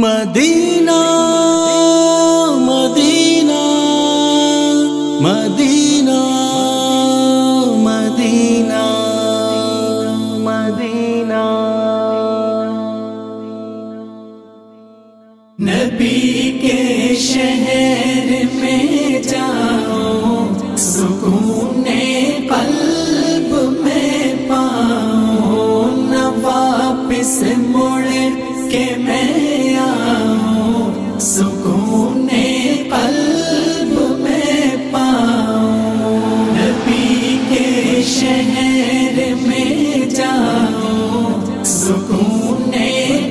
مدینہ مدینہ مدینہ مدینہ مدینہ۔ نبی کے شہر میں جاؤ، سکون قلب میں پاؤ، نہ واپس مڑ کے میں آؤں، سکون قلب میں پاؤں۔ نبی کے شہر میں جاؤ سکون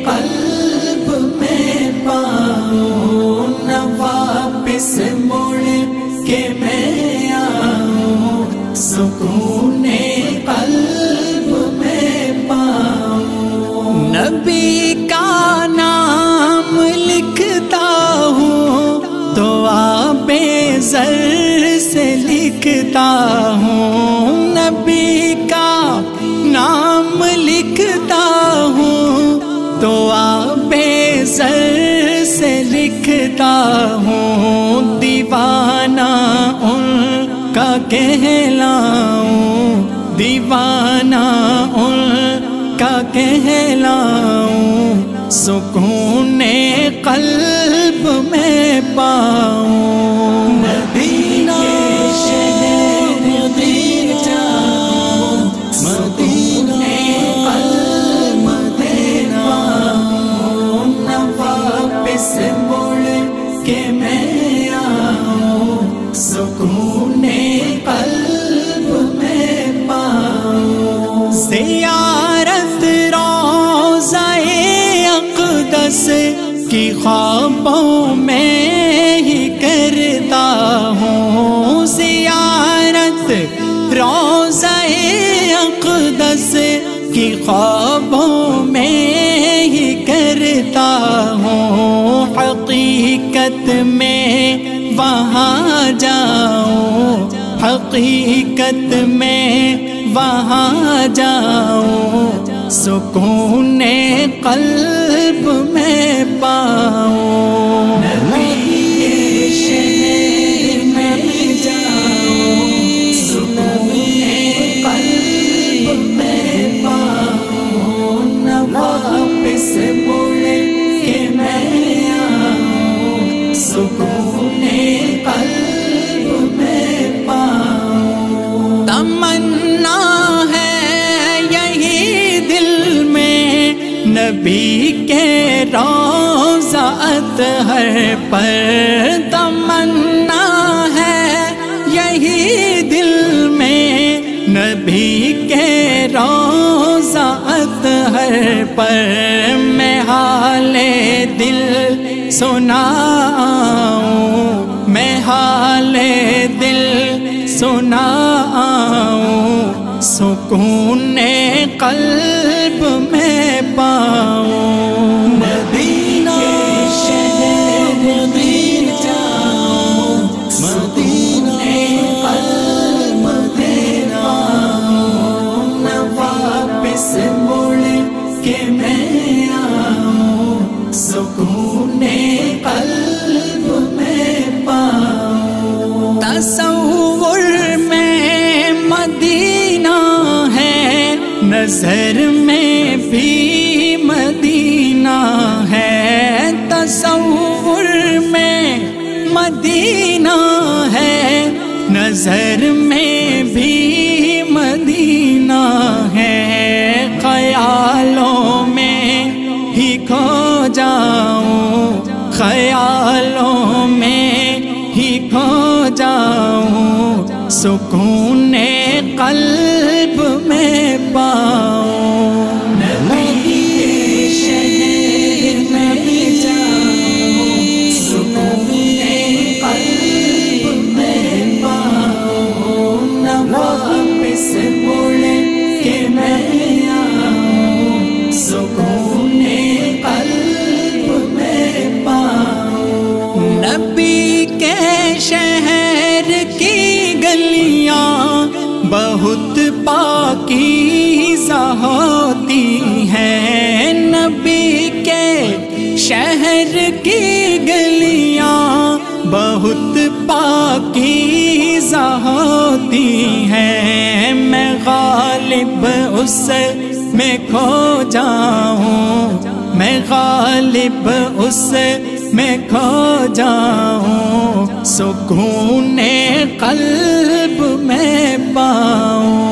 قلب میں پاؤں۔ نہ واپس مڑ کے میں آؤں، سکون زر سے لکھتا ہوں، نبی کا نام لکھتا ہوں تو آپ زر سے لکھتا ہوں، دیوانہ ان کا کہلاؤں، دیوانہ ان کا کہلاؤں، سکون قلب میں پاؤں۔ روزہ اقدس کی خوابوں میں ہی کرتا ہوں، حقیقت میں وہاں جاؤں، حقیقت میں وہاں جاؤں۔ سکون قلب میں پاؤں۔ تمنا ہے یہی دل میں نبی کے روزہ اطہر پر تمنا ہے یہی دل میں نبی کے روزہ اطہر پر میں حال دل سناؤں میں حال دل سناؤں سکون قلب میں پاؤں۔ مدینہ شہر میں جاؤں مدینہ نظر میں بھی مدینہ ہے، تصور میں مدینہ ہے۔ نظر میں بھی مدینہ ہے۔ خیالوں میں ہی کھو جاؤں۔ خیالوں میں ہی کھو جاؤں۔ سکون قلب میں پاکی ہوتی ہیں۔ نبی کے شہر کی گلیاں بہت پاکیزہ ہوتی ہیں۔ میں غالب اس میں کھو جاؤں۔ میں غالب اس میں کھو جاؤں۔ سکون قلب میں پاؤں۔